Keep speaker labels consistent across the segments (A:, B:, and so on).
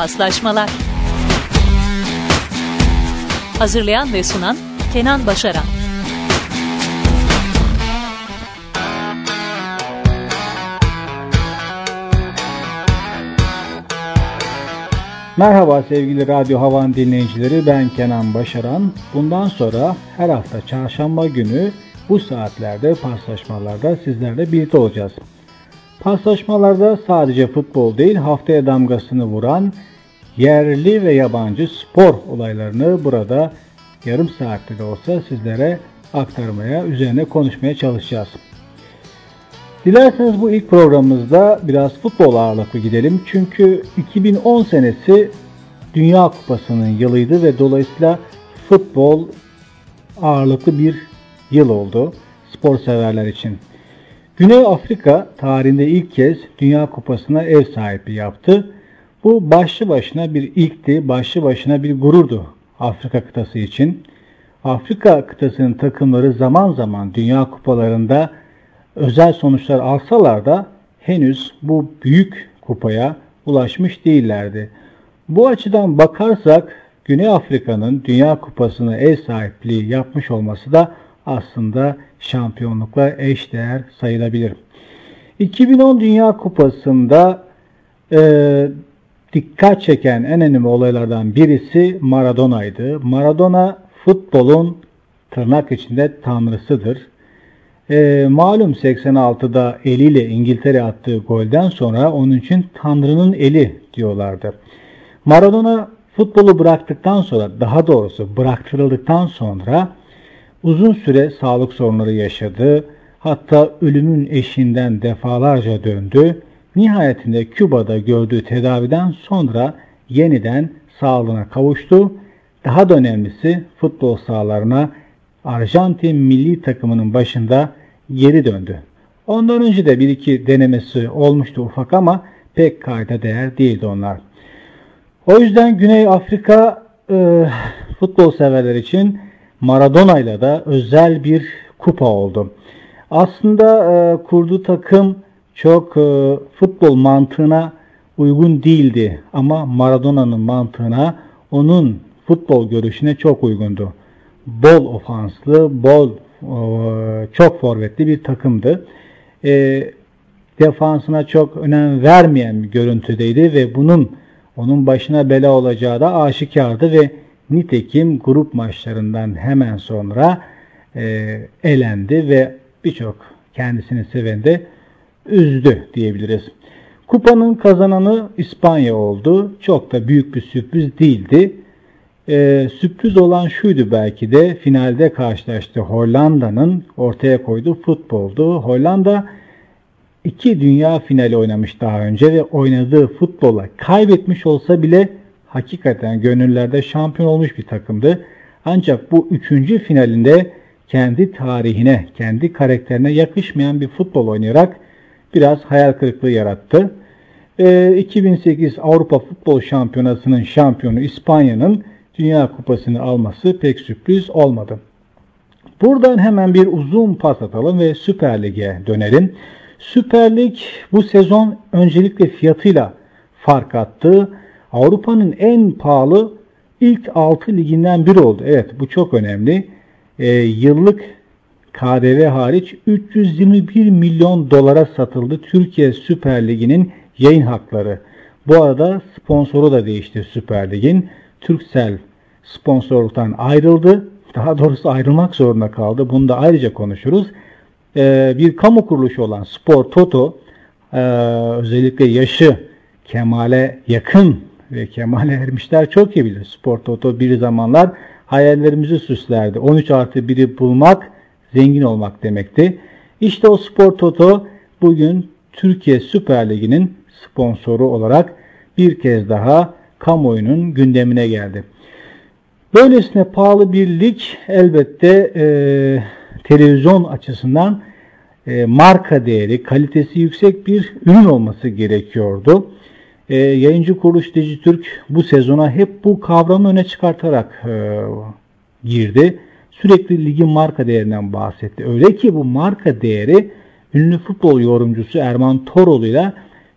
A: Paslaşmalar Hazırlayan ve sunan Kenan Başaran
B: Merhaba sevgili Radyo Havan dinleyicileri ben Kenan Başaran. Bundan sonra her hafta çarşamba günü bu saatlerde paslaşmalarda sizlerle birlikte olacağız. Paslaşmalarda sadece futbol değil haftaya damgasını vuran yerli ve yabancı spor olaylarını burada yarım saatte de olsa sizlere aktarmaya, üzerine konuşmaya çalışacağız. Dilerseniz bu ilk programımızda biraz futbol ağırlıklı gidelim. Çünkü 2010 senesi Dünya Kupası'nın yılıydı ve dolayısıyla futbol ağırlıklı bir yıl oldu spor severler için. Güney Afrika tarihinde ilk kez Dünya Kupası'na ev sahipliği yaptı. Bu başlı başına bir ilkti, başlı başına bir gururdu Afrika kıtası için. Afrika kıtasının takımları zaman zaman Dünya Kupalarında özel sonuçlar alsalar da henüz bu büyük kupaya ulaşmış değillerdi. Bu açıdan bakarsak Güney Afrika'nın Dünya Kupası'na ev sahipliği yapmış olması da aslında şampiyonlukla eşdeğer sayılabilir. 2010 Dünya Kupası'nda e, dikkat çeken en önemli olaylardan birisi Maradona'ydı. Maradona futbolun tırnak içinde tanrısıdır. E, malum 86'da eliyle İngiltere attığı golden sonra onun için Tanrı'nın eli diyorlardı. Maradona futbolu bıraktıktan sonra daha doğrusu bıraktırıldıktan sonra uzun süre sağlık sorunları yaşadı. Hatta ölümün eşiğinden defalarca döndü. Nihayetinde Küba'da gördüğü tedaviden sonra yeniden sağlığına kavuştu. Daha da önemlisi futbol sahalarına Arjantin milli takımının başında geri döndü. Ondan önce de bir iki denemesi olmuştu ufak ama pek kayda değer değildi onlar. O yüzden Güney Afrika e, futbol severler için Maradona ile de özel bir kupa oldu. Aslında e, kurduğu takım çok e, futbol mantığına uygun değildi ama Maradona'nın mantığına onun futbol görüşüne çok uygundu. Bol ofanslı, bol e, çok forvetli bir takımdı. E, defansına çok önem vermeyen bir görüntüdeydi ve bunun onun başına bela olacağı da aşikardı ve nitekim grup maçlarından hemen sonra e, elendi ve birçok kendisini seven de üzdü diyebiliriz. Kupanın kazananı İspanya oldu. Çok da büyük bir sürpriz değildi. Ee, sürpriz olan şuydu belki de finalde karşılaştı Hollanda'nın ortaya koyduğu futboldu. Hollanda iki dünya finali oynamış daha önce ve oynadığı futbola kaybetmiş olsa bile hakikaten gönüllerde şampiyon olmuş bir takımdı. Ancak bu üçüncü finalinde kendi tarihine, kendi karakterine yakışmayan bir futbol oynayarak biraz hayal kırıklığı yarattı. E, 2008 Avrupa Futbol Şampiyonası'nın şampiyonu İspanya'nın Dünya Kupası'nı alması pek sürpriz olmadı. Buradan hemen bir uzun pas atalım ve Süper Lig'e dönelim. Süper Lig bu sezon öncelikle fiyatıyla fark attı. Avrupa'nın en pahalı ilk 6 liginden biri oldu. Evet bu çok önemli. E, yıllık KDV hariç 321 milyon dolara satıldı Türkiye Süper Ligi'nin yayın hakları. Bu arada sponsoru da değişti Süper Lig'in. Turkcell sponsorluktan ayrıldı. Daha doğrusu ayrılmak zorunda kaldı. Bunu da ayrıca konuşuruz. Ee, bir kamu kuruluşu olan Spor Toto e, özellikle yaşı kemale yakın ve kemale ermişler çok iyi bilir. Spor Toto bir zamanlar hayallerimizi süslerdi. 13 artı 1'i bulmak zengin olmak demekti. İşte o Spor Toto bugün Türkiye Süper Ligi'nin sponsoru olarak bir kez daha kamuoyunun gündemine geldi. Böylesine pahalı bir lig elbette e, televizyon açısından e, marka değeri, kalitesi yüksek bir ürün olması gerekiyordu. E, yayıncı kuruluş Dijitürk bu sezona hep bu kavramı öne çıkartarak e, girdi. Sürekli ligin marka değerinden bahsetti. Öyle ki bu marka değeri ünlü futbol yorumcusu Erman Toroğlu ile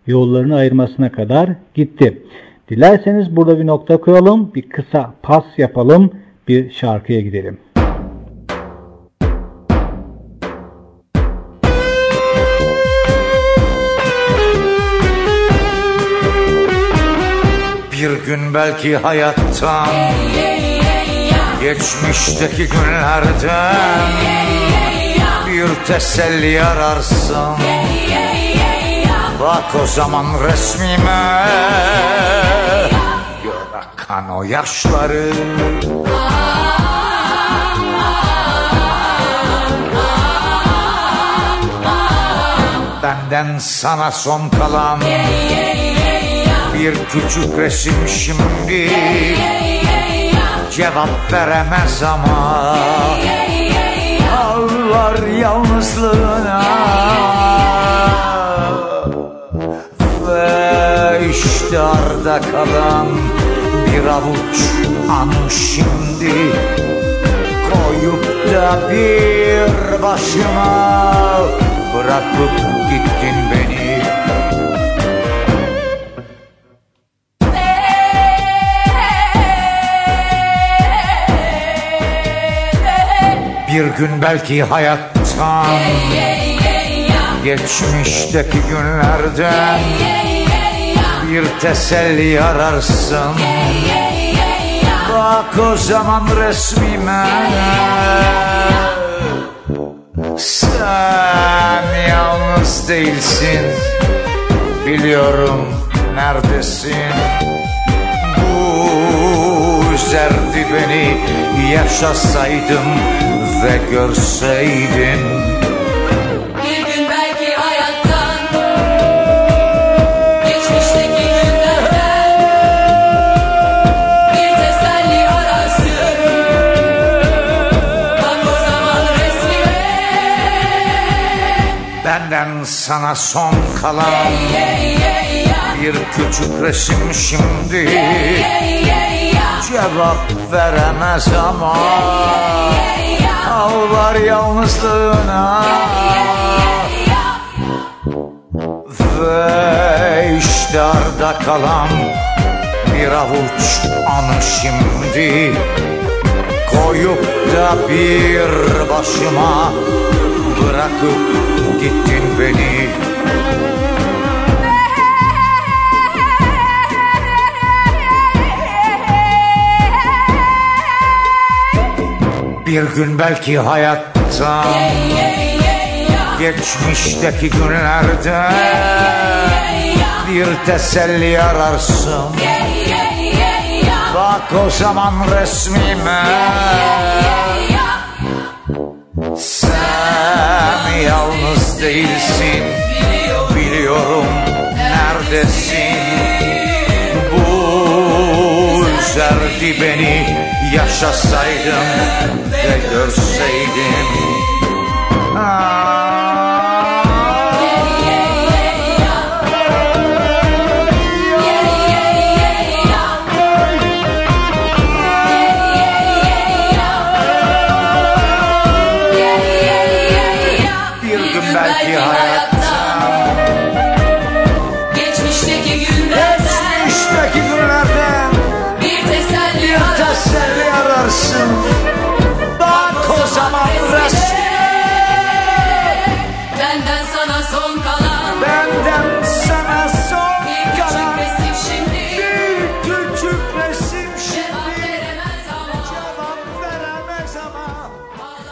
B: yollarını ayırmasına kadar gitti. Dilerseniz burada bir nokta koyalım, bir kısa pas yapalım, bir şarkıya gidelim.
C: Bir gün belki hayattan Geçmişteki günlerden Bir teselli ararsın Bak o zaman resmime Gör akan o yaşları. Benden sana son kalan Bir küçük resim şimdi Cevap veremez ama Ağlar yalnızlığına Ve işte arda kalan Bir avuç an şimdi Koyup da bir başıma Bırakıp gittin beni gün belki hayattan Geçmişteki günlerden Bir teselli ararsın. Bak o zaman resmime. Sen yalnız değilsin. Biliyorum neredesin. Bu üzerdi beni Yaşasaydım ve görseydin.
D: Bir gün belki hayattan Geçmişteki günlerden Bir teselli ararsın. Bak o zaman resmime.
C: Benden sana son kalan Bir küçük resim şimdi. Cevap veremez ama Ağlar yalnızlığına. Ve işte arda kalan Bir avuç anı şimdi Koyup da bir başıma Bırakıp gittin beni Bir gün belki hayattan Geçmişteki günlerde Bir teselli ararsın. Bak o zaman resmime. Sen yalnız değilsin Biliyorum neredesin? Bu üzerdi beni Yaşasaydım ve görseydim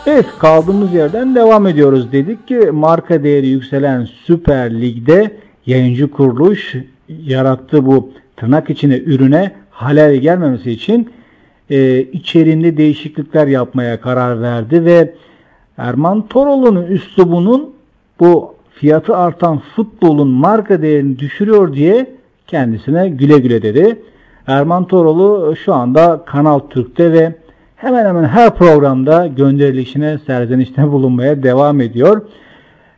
B: Evet kaldığımız yerden devam ediyoruz. Dedik ki marka değeri yükselen Süper Lig'de yayıncı kuruluş yarattığı bu tırnak içine ürüne halel gelmemesi için e, içeriğinde değişiklikler yapmaya karar verdi ve Erman Toroğlu'nun üslubunun bu fiyatı artan futbolun marka değerini düşürüyor diye kendisine güle güle dedi. Erman Toroğlu şu anda Kanal Türk'te ve hemen hemen her programda gönderilişine, serzenişte bulunmaya devam ediyor.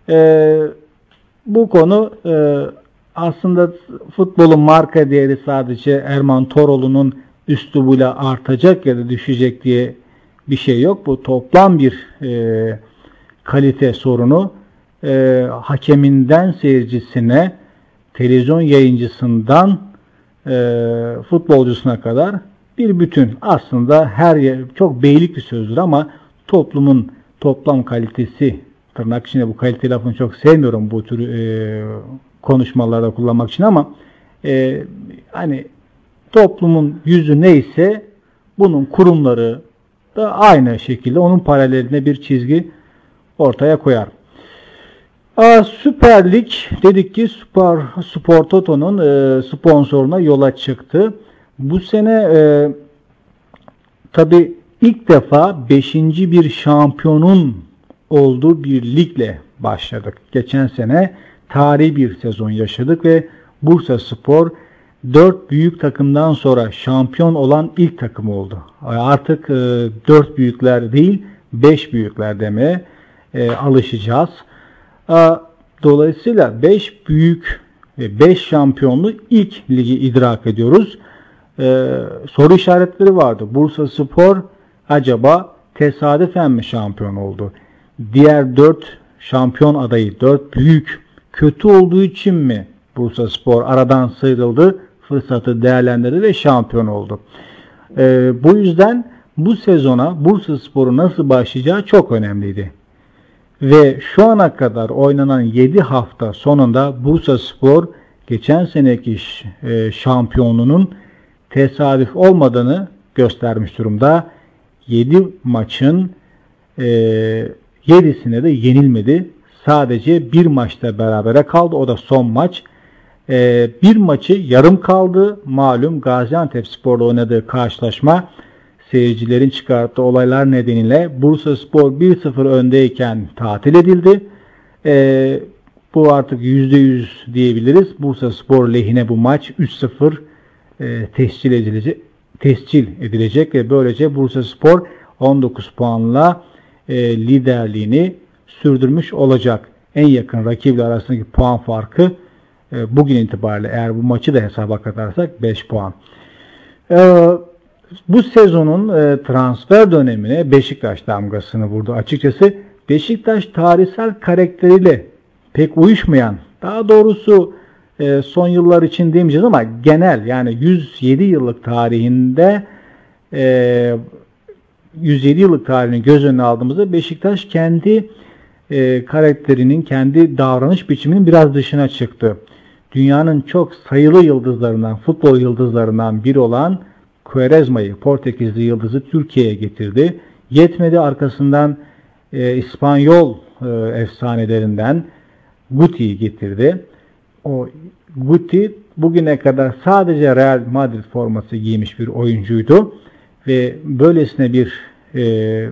B: Ee, bu konu e, aslında futbolun marka değeri sadece Erman Toroğlu'nun üslubuyla artacak ya da düşecek diye bir şey yok. Bu toplam bir e, kalite sorunu. E, hakeminden seyircisine, televizyon yayıncısından e, futbolcusuna kadar bir bütün. Aslında her yer çok beylik bir sözdür ama toplumun toplam kalitesi tırnak içinde bu kalite lafını çok sevmiyorum bu tür e, konuşmalarda kullanmak için ama e, hani toplumun yüzü neyse bunun kurumları da aynı şekilde onun paralelinde bir çizgi ortaya koyar. Aa, Süper Lig dedik ki Spor, Spor Toto'nun e, sponsoruna yola çıktı. Bu sene e, tabi ilk defa 5. bir şampiyonun olduğu bir ligle başladık. Geçen sene tarihi bir sezon yaşadık ve Bursa Spor 4 büyük takımdan sonra şampiyon olan ilk takım oldu. Artık e, 4 büyükler değil 5 büyükler demeye e, alışacağız. Dolayısıyla 5 büyük ve 5 şampiyonlu ilk ligi idrak ediyoruz. Ee, soru işaretleri vardı. Bursa Spor acaba tesadüfen mi şampiyon oldu? Diğer 4 şampiyon adayı, 4 büyük kötü olduğu için mi Bursa Spor aradan sıyrıldı, fırsatı değerlendirdi ve şampiyon oldu? Ee, bu yüzden bu sezona Bursa Spor'u nasıl başlayacağı çok önemliydi. Ve şu ana kadar oynanan 7 hafta sonunda Bursa Spor geçen seneki e, şampiyonunun tesadüf olmadığını göstermiş durumda. 7 maçın e, 7'sine de yenilmedi. Sadece bir maçta berabere kaldı. O da son maç. E, bir maçı yarım kaldı. Malum Gaziantep Spor'la oynadığı karşılaşma seyircilerin çıkarttığı olaylar nedeniyle Bursa Spor 1-0 öndeyken tatil edildi. E, bu artık %100 diyebiliriz. Bursa Spor lehine bu maç 3-0 e, tescil, edilecek, tescil edilecek ve böylece Bursa Spor 19 puanla e, liderliğini sürdürmüş olacak. En yakın rakiple arasındaki puan farkı e, bugün itibariyle eğer bu maçı da hesaba katarsak 5 puan. E, bu sezonun e, transfer dönemine Beşiktaş damgasını vurdu. Açıkçası Beşiktaş tarihsel karakteriyle pek uyuşmayan, daha doğrusu e, son yıllar için demeyeceğiz ama genel yani 107 yıllık tarihinde e, 107 yıllık tarihini göz önüne aldığımızda Beşiktaş kendi e, karakterinin, kendi davranış biçiminin biraz dışına çıktı. Dünyanın çok sayılı yıldızlarından, futbol yıldızlarından biri olan Quaresma'yı, Portekizli yıldızı Türkiye'ye getirdi. Yetmedi arkasından e, İspanyol e, efsanelerinden Guti'yi getirdi. O Guti bugüne kadar sadece Real Madrid forması giymiş bir oyuncuydu ve böylesine bir e,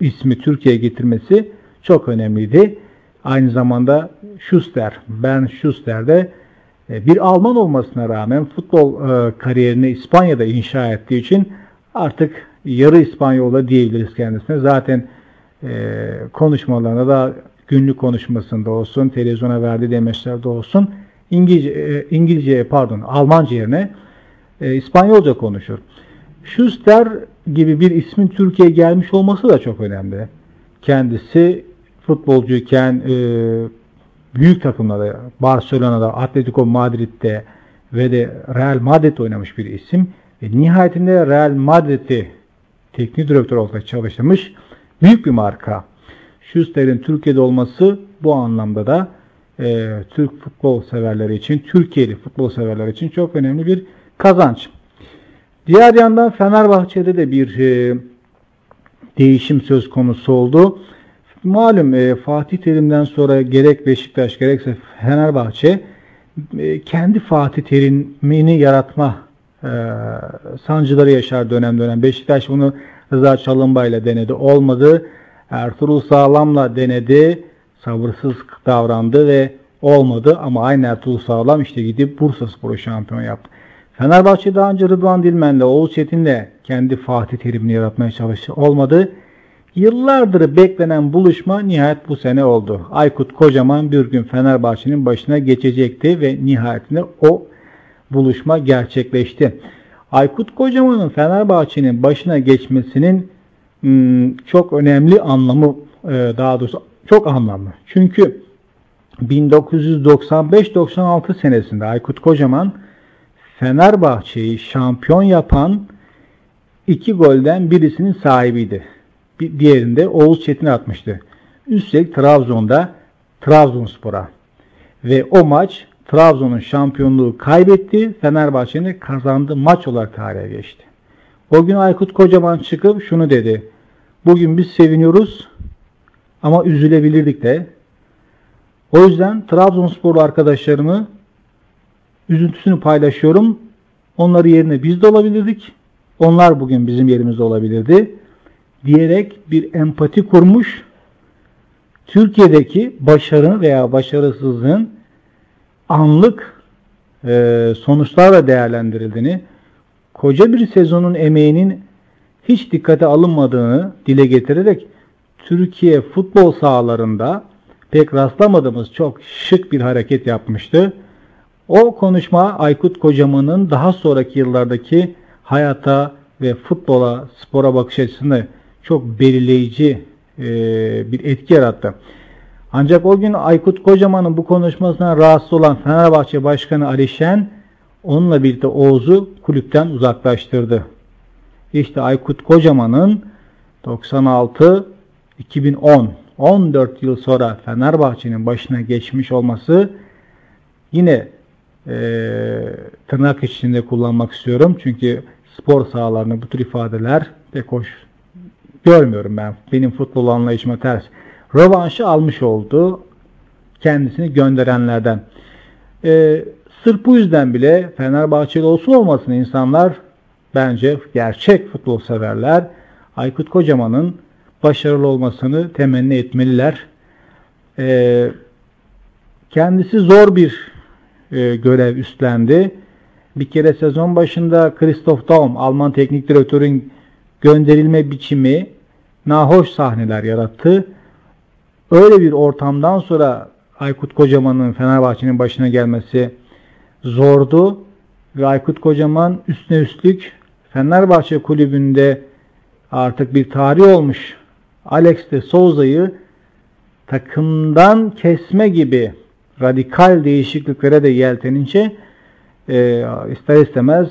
B: ismi Türkiye'ye getirmesi çok önemliydi. Aynı zamanda Schuster, Ben Schuster de e, bir Alman olmasına rağmen futbol e, kariyerini İspanya'da inşa ettiği için artık yarı İspanyolda diyebiliriz kendisine. Zaten e, konuşmalarında da günlük konuşmasında olsun, televizyona verdiği demeçlerde olsun İngilizce, İngilizce pardon Almanca yerine İspanyolca konuşur. Schuster gibi bir ismin Türkiye'ye gelmiş olması da çok önemli. Kendisi futbolcuyken e, büyük takımlarda Barcelona'da, Atletico Madrid'de ve de Real Madrid oynamış bir isim. Ve nihayetinde Real Madrid'i teknik direktör olarak çalışmış büyük bir marka. Schuster'in Türkiye'de olması bu anlamda da e, Türk futbol severleri için, Türkiye'li futbol severler için çok önemli bir kazanç. Diğer yandan Fenerbahçe'de de bir e, değişim söz konusu oldu. Malum e, Fatih Terim'den sonra gerek Beşiktaş gerekse Fenerbahçe e, kendi Fatih Terim'ini yaratma e, sancıları yaşar dönem dönem. Beşiktaş bunu Rıza Çalınbay denedi. Olmadı. Ertuğrul Sağlam'la denedi. Sabırsız davrandı ve olmadı ama aynı Ertuğrul Sağlam işte gidip Bursa Sporu şampiyon yaptı. Fenerbahçe daha önce Rıdvan Dilmen'le, Oğuz Çetin'le kendi Fatih Terim'ini yaratmaya çalıştı. Olmadı. Yıllardır beklenen buluşma nihayet bu sene oldu. Aykut Kocaman bir gün Fenerbahçe'nin başına geçecekti ve nihayetinde o buluşma gerçekleşti. Aykut Kocaman'ın Fenerbahçe'nin başına geçmesinin çok önemli anlamı e, daha doğrusu çok anlamlı. Çünkü 1995-96 senesinde Aykut Kocaman Fenerbahçe'yi şampiyon yapan iki golden birisinin sahibiydi. Bir diğerinde Oğuz Çetin atmıştı. Üstelik Trabzon'da Trabzonspor'a. Ve o maç Trabzon'un şampiyonluğu kaybetti. Fenerbahçe'nin kazandığı maç olarak tarihe geçti. O gün Aykut Kocaman çıkıp şunu dedi. Bugün biz seviniyoruz ama üzülebilirdik de. O yüzden Trabzonsporlu arkadaşlarımı üzüntüsünü paylaşıyorum. Onları yerine biz de olabilirdik. Onlar bugün bizim yerimizde olabilirdi. Diyerek bir empati kurmuş. Türkiye'deki başarı veya başarısızlığın anlık e, sonuçlarla değerlendirildiğini, koca bir sezonun emeğinin hiç dikkate alınmadığını dile getirerek Türkiye futbol sahalarında pek rastlamadığımız çok şık bir hareket yapmıştı. O konuşma Aykut Kocaman'ın daha sonraki yıllardaki hayata ve futbola, spora bakış açısını çok belirleyici e, bir etki yarattı. Ancak o gün Aykut Kocaman'ın bu konuşmasından rahatsız olan Fenerbahçe Başkanı Ali Şen onunla birlikte Oğuz'u kulüpten uzaklaştırdı. İşte Aykut Kocaman'ın 96 2010 14 yıl sonra Fenerbahçe'nin başına geçmiş olması yine e, tırnak içinde kullanmak istiyorum. Çünkü spor sahalarında bu tür ifadeler pek hoş görmüyorum ben. Benim futbol anlayışıma ters. Rövanşı almış oldu kendisini gönderenlerden. E, sırf bu yüzden bile Fenerbahçeli olsun olmasın insanlar bence gerçek futbol severler Aykut Kocaman'ın başarılı olmasını temenni etmeliler. E, kendisi zor bir e, görev üstlendi. Bir kere sezon başında Christoph Daum, Alman teknik direktörün gönderilme biçimi nahoş sahneler yarattı. Öyle bir ortamdan sonra Aykut Kocaman'ın Fenerbahçe'nin başına gelmesi zordu. Ve Aykut Kocaman üstüne üstlük Fenerbahçe kulübünde artık bir tarih olmuş Alex de Souza'yı takımdan kesme gibi radikal değişikliklere de yeltenince e, ister istemez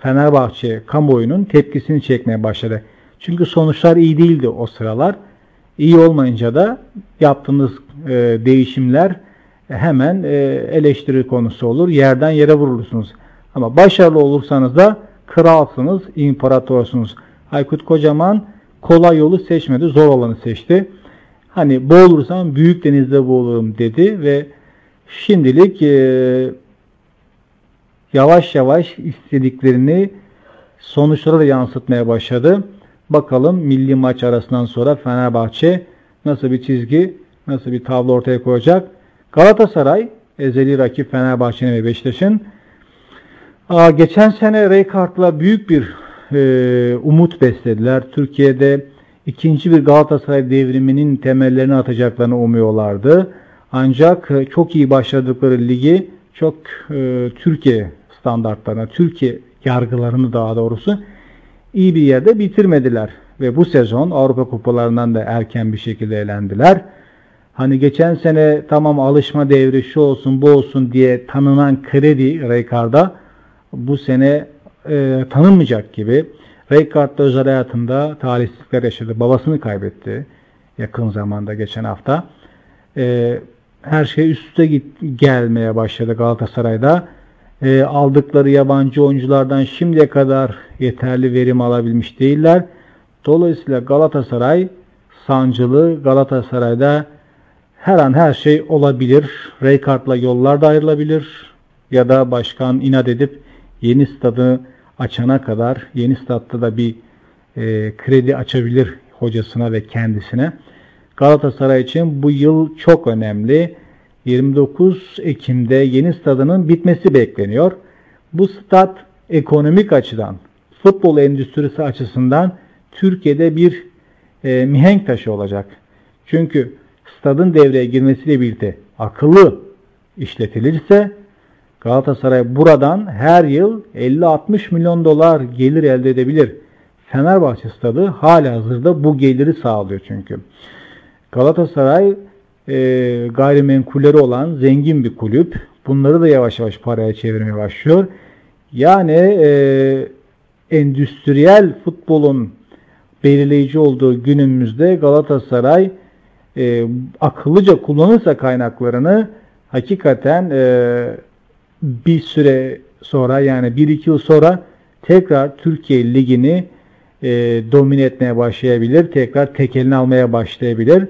B: Fenerbahçe kamuoyunun tepkisini çekmeye başladı. Çünkü sonuçlar iyi değildi o sıralar. İyi olmayınca da yaptığınız e, değişimler hemen e, eleştiri konusu olur. Yerden yere vurulursunuz. Ama başarılı olursanız da kralsınız, imparatorsunuz. Aykut Kocaman kolay yolu seçmedi, zor olanı seçti. Hani boğulursam büyük denizde boğulurum dedi ve şimdilik e, yavaş yavaş istediklerini sonuçlara da yansıtmaya başladı. Bakalım milli maç arasından sonra Fenerbahçe nasıl bir çizgi, nasıl bir tablo ortaya koyacak. Galatasaray ezeli rakip Fenerbahçe'nin ve Beşiktaş'ın geçen sene Raykart'la büyük bir e, umut beslediler. Türkiye'de ikinci bir Galatasaray devriminin temellerini atacaklarını umuyorlardı. Ancak e, çok iyi başladıkları ligi çok e, Türkiye standartlarına, Türkiye yargılarını daha doğrusu iyi bir yerde bitirmediler. Ve bu sezon Avrupa kupalarından da erken bir şekilde elendiler. Hani geçen sene tamam alışma devri şu olsun bu olsun diye tanınan kredi Raykar'da bu sene e, tanınmayacak gibi. Rijkaard da özel hayatında talihsizlikler yaşadı. Babasını kaybetti yakın zamanda geçen hafta. E, her şey üst üste git, gelmeye başladı Galatasaray'da. E, aldıkları yabancı oyunculardan şimdiye kadar yeterli verim alabilmiş değiller. Dolayısıyla Galatasaray sancılı Galatasaray'da her an her şey olabilir. Rijkaard'la yollar da ayrılabilir. Ya da başkan inat edip yeni stadı açana kadar yeni statta da bir e, kredi açabilir hocasına ve kendisine. Galatasaray için bu yıl çok önemli. 29 Ekim'de yeni stadının bitmesi bekleniyor. Bu stat ekonomik açıdan, futbol endüstrisi açısından Türkiye'de bir e, mihenk taşı olacak. Çünkü stadın devreye girmesiyle birlikte akıllı işletilirse Galatasaray buradan her yıl 50-60 milyon dolar gelir elde edebilir. Fenerbahçe stadı hala hazırda bu geliri sağlıyor çünkü. Galatasaray e, gayrimenkulleri olan zengin bir kulüp. Bunları da yavaş yavaş paraya çevirmeye başlıyor. Yani e, endüstriyel futbolun belirleyici olduğu günümüzde Galatasaray e, akıllıca kullanırsa kaynaklarını hakikaten e, bir süre sonra yani 1-2 yıl sonra tekrar Türkiye Ligi'ni e, domine etmeye başlayabilir. Tekrar tekelini almaya başlayabilir.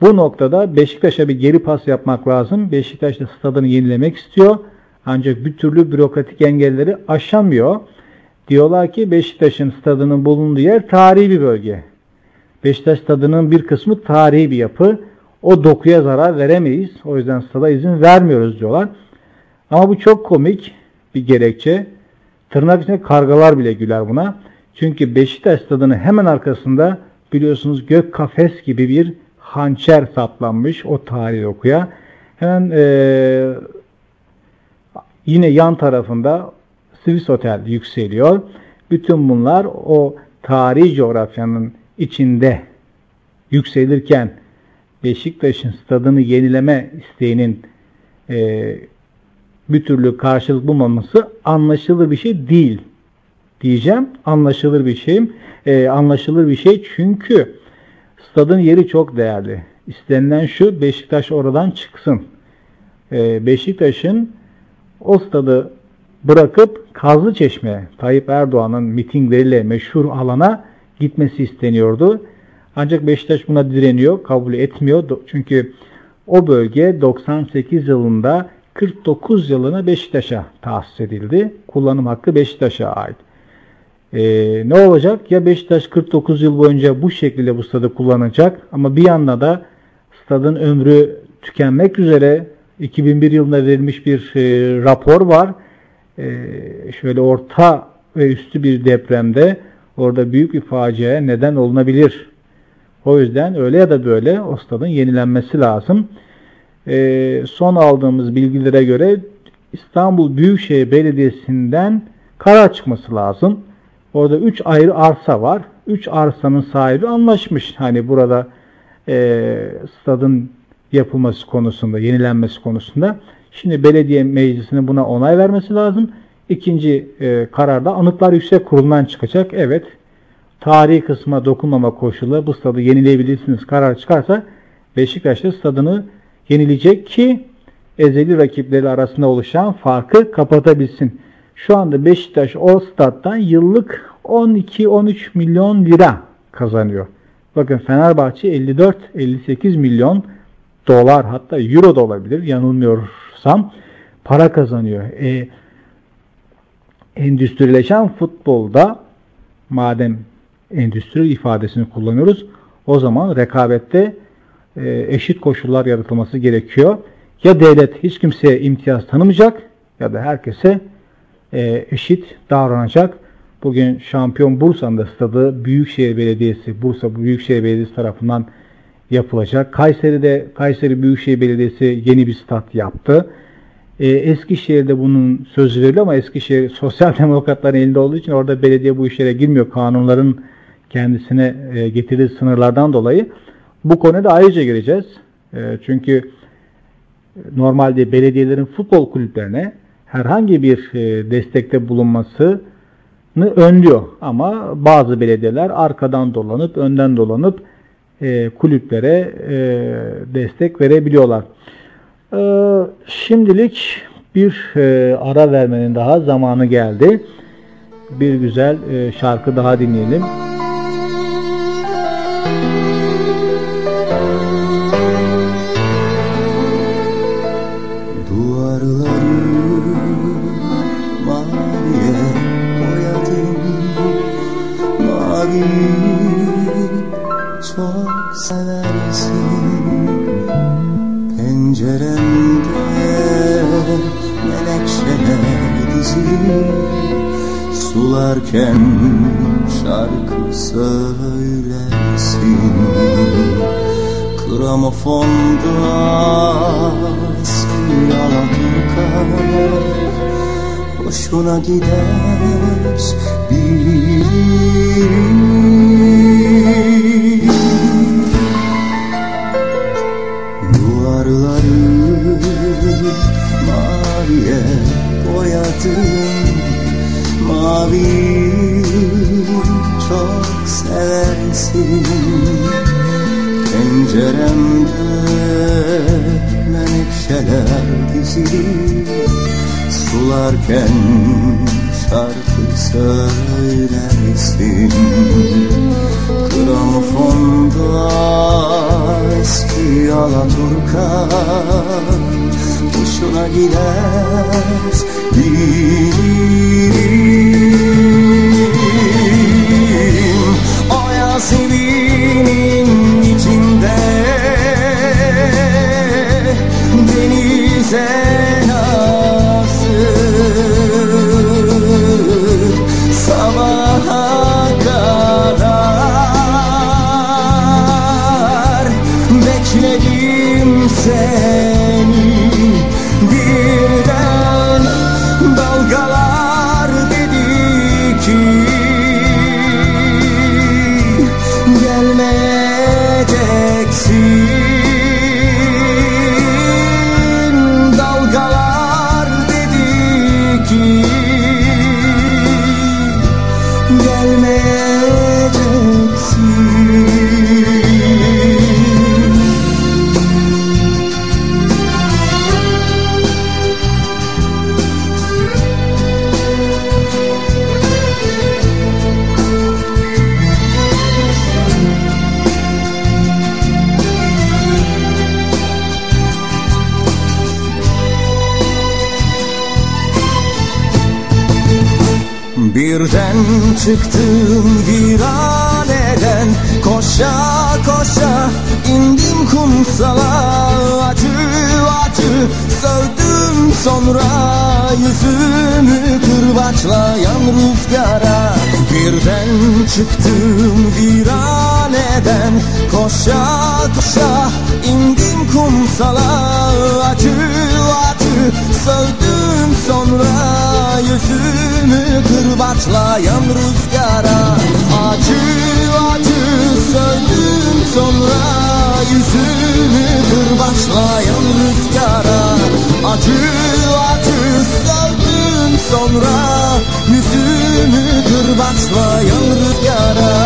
B: Bu noktada Beşiktaş'a bir geri pas yapmak lazım. Beşiktaş da stadını yenilemek istiyor. Ancak bir türlü bürokratik engelleri aşamıyor. Diyorlar ki Beşiktaş'ın stadının bulunduğu yer tarihi bir bölge. Beşiktaş stadının bir kısmı tarihi bir yapı. O dokuya zarar veremeyiz. O yüzden stada izin vermiyoruz diyorlar. Ama bu çok komik bir gerekçe. Tırnak içinde kargalar bile güler buna. Çünkü Beşiktaş stadının hemen arkasında biliyorsunuz gök kafes gibi bir hançer saplanmış o tarihi dokuya. Hemen e, yine yan tarafında Swiss Otel yükseliyor. Bütün bunlar o tarihi coğrafyanın içinde yükselirken Beşiktaş'ın stadını yenileme isteğinin e, bir türlü karşılık bulmaması anlaşılır bir şey değil diyeceğim. Anlaşılır bir şey. E, anlaşılır bir şey çünkü stadın yeri çok değerli. İstenilen şu Beşiktaş oradan çıksın. E, Beşiktaş'ın o stadı bırakıp Kazlı Çeşme, Tayyip Erdoğan'ın mitingleriyle meşhur alana gitmesi isteniyordu. Ancak Beşiktaş buna direniyor, kabul etmiyor. Çünkü o bölge 98 yılında 49 yılına Beşiktaş'a tahsis edildi. Kullanım hakkı Beşiktaş'a ait. Ee, ne olacak? Ya Beşiktaş 49 yıl boyunca bu şekilde bu stadı kullanacak ama bir yanda da stadın ömrü tükenmek üzere 2001 yılında verilmiş bir e, rapor var. E, şöyle orta ve üstü bir depremde orada büyük bir faciaya neden olunabilir. O yüzden öyle ya da böyle o stadın yenilenmesi lazım. E, son aldığımız bilgilere göre İstanbul Büyükşehir Belediyesi'nden karar çıkması lazım. Orada 3 ayrı arsa var. 3 arsanın sahibi anlaşmış. Hani burada e, stadın yapılması konusunda, yenilenmesi konusunda. Şimdi belediye meclisinin buna onay vermesi lazım. İkinci e, kararda Anıtlar Yüksek Kurulu'ndan çıkacak. Evet, tarihi kısma dokunmama koşulu bu stadı yenileyebilirsiniz karar çıkarsa Beşiktaş'ta stadını yenileyecek ki ezeli rakipleri arasında oluşan farkı kapatabilsin. Şu anda Beşiktaş o stat'tan yıllık 12-13 milyon lira kazanıyor. Bakın Fenerbahçe 54-58 milyon dolar hatta euro da olabilir yanılmıyorsam para kazanıyor. E, endüstrileşen futbolda madem endüstri ifadesini kullanıyoruz o zaman rekabette e, eşit koşullar yaratılması gerekiyor. Ya devlet hiç kimseye imtiyaz tanımayacak ya da herkese e, eşit davranacak. Bugün şampiyon Bursa'nın stadı Büyükşehir Belediyesi, Bursa Büyükşehir Belediyesi tarafından yapılacak. Kayseri'de Kayseri Büyükşehir Belediyesi yeni bir stat yaptı. E, Eskişehir'de bunun sözü veriliyor ama Eskişehir sosyal demokratların elinde olduğu için orada belediye bu işlere girmiyor. Kanunların kendisine e, getirdiği sınırlardan dolayı. Bu konuda ayrıca gireceğiz. E, çünkü normalde belediyelerin futbol kulüplerine herhangi bir e, destekte bulunmasını önlüyor. Ama bazı belediyeler arkadan dolanıp, önden dolanıp e, kulüplere e, destek verebiliyorlar. E, şimdilik bir e, ara vermenin daha zamanı geldi. Bir güzel e, şarkı daha dinleyelim.
E: Ülkem şarkı söylesin. Gramofonda yalan kadar Hoşuna gider bir Duvarları maviye boyadım. Mavi seversin Penceremde menekşeler dizili Sularken şarkı söylersin. Gramofonda eski Alaturka Hoşuna gider. Bilirim Birden çıktım viraneden. Koşa koşa indim kumsala. Acı acı sövdüm sonra Yüzümü kırbaçlayan rüzgara Birden çıktım viraneden. Koşa koşa indim kumsala. Acı acı sövdüm sonra Yüzümü kırbaçlayan rüzgara. Acı acı söndüm sonra Yüzümü kırbaçlayan rüzgara. Acı acı söndüm sonra Yüzümü kırbaçlayan rüzgara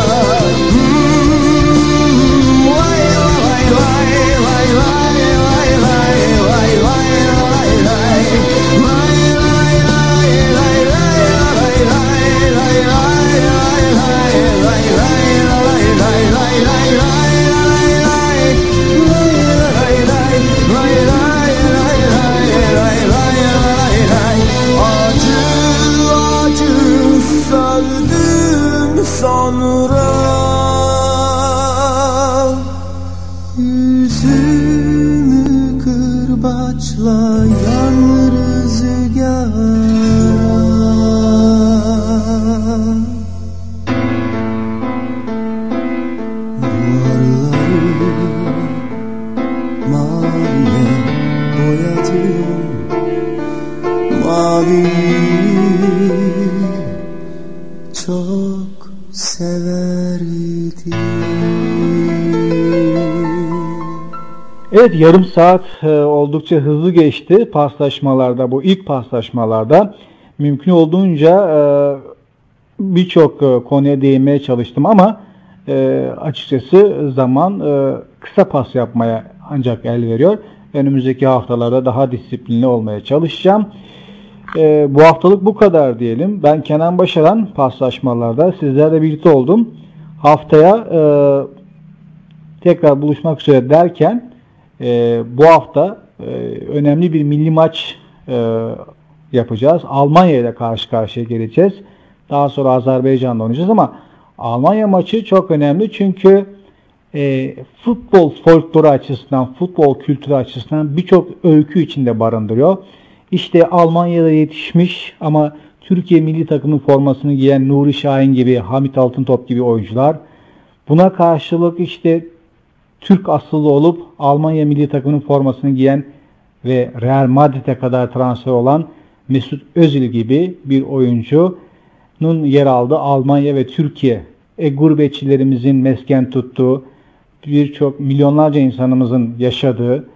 B: Evet yarım saat e, oldukça hızlı geçti paslaşmalarda bu ilk paslaşmalarda mümkün olduğunca e, birçok e, konuya değinmeye çalıştım ama açıkçası zaman kısa pas yapmaya ancak el veriyor. Önümüzdeki haftalarda daha disiplinli olmaya çalışacağım. Bu haftalık bu kadar diyelim. Ben Kenan Başaran paslaşmalarda sizlerle birlikte oldum. Haftaya tekrar buluşmak üzere derken e, bu hafta e, önemli bir milli maç e, yapacağız. Almanya ile karşı karşıya geleceğiz. Daha sonra Azerbaycan'da oynayacağız ama Almanya maçı çok önemli çünkü e, futbol folkloru açısından, futbol kültürü açısından birçok öykü içinde barındırıyor. İşte Almanya'da yetişmiş ama Türkiye milli takımın formasını giyen Nuri Şahin gibi, Hamit Altıntop gibi oyuncular. Buna karşılık işte Türk asıllı olup Almanya milli takımının formasını giyen ve Real Madrid'e kadar transfer olan Mesut Özil gibi bir oyuncunun yer aldığı Almanya ve Türkiye e, gurbetçilerimizin mesken tuttuğu birçok milyonlarca insanımızın yaşadığı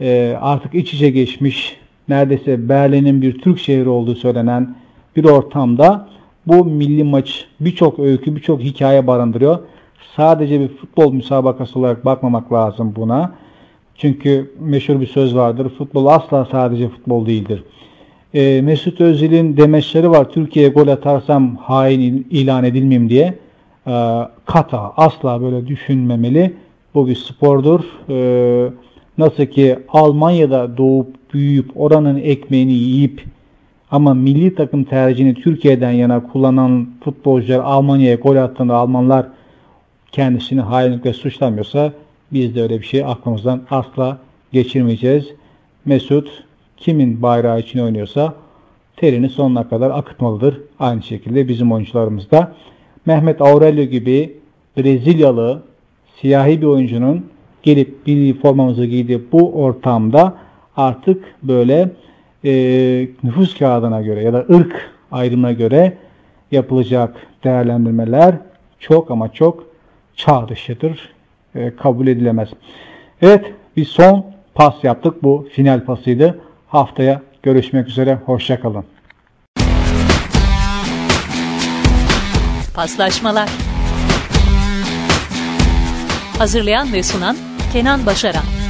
B: e, artık iç içe geçmiş neredeyse Berlin'in bir Türk şehri olduğu söylenen bir ortamda bu milli maç birçok öykü, birçok hikaye barındırıyor. Sadece bir futbol müsabakası olarak bakmamak lazım buna. Çünkü meşhur bir söz vardır. Futbol asla sadece futbol değildir. E, Mesut Özil'in demeçleri var. Türkiye'ye gol atarsam hain ilan edilmeyeyim diye. E, kata asla böyle düşünmemeli. Bu bir spordur. E, nasıl ki Almanya'da doğup büyüyüp oranın ekmeğini yiyip ama milli takım tercihini Türkiye'den yana kullanan futbolcular Almanya'ya gol attığında Almanlar kendisini hainlikle suçlamıyorsa biz de öyle bir şey aklımızdan asla geçirmeyeceğiz. Mesut kimin bayrağı için oynuyorsa terini sonuna kadar akıtmalıdır. Aynı şekilde bizim oyuncularımız da. Mehmet Aurelio gibi Brezilyalı siyahi bir oyuncunun gelip bir formamızı giydiği bu ortamda artık böyle e, nüfus kağıdına göre ya da ırk ayrımına göre yapılacak değerlendirmeler çok ama çok çağ dışıdır. E, kabul edilemez. Evet bir son pas yaptık. Bu final pasıydı. Haftaya görüşmek üzere. Hoşçakalın.
A: Paslaşmalar Hazırlayan ve sunan Kenan Başaran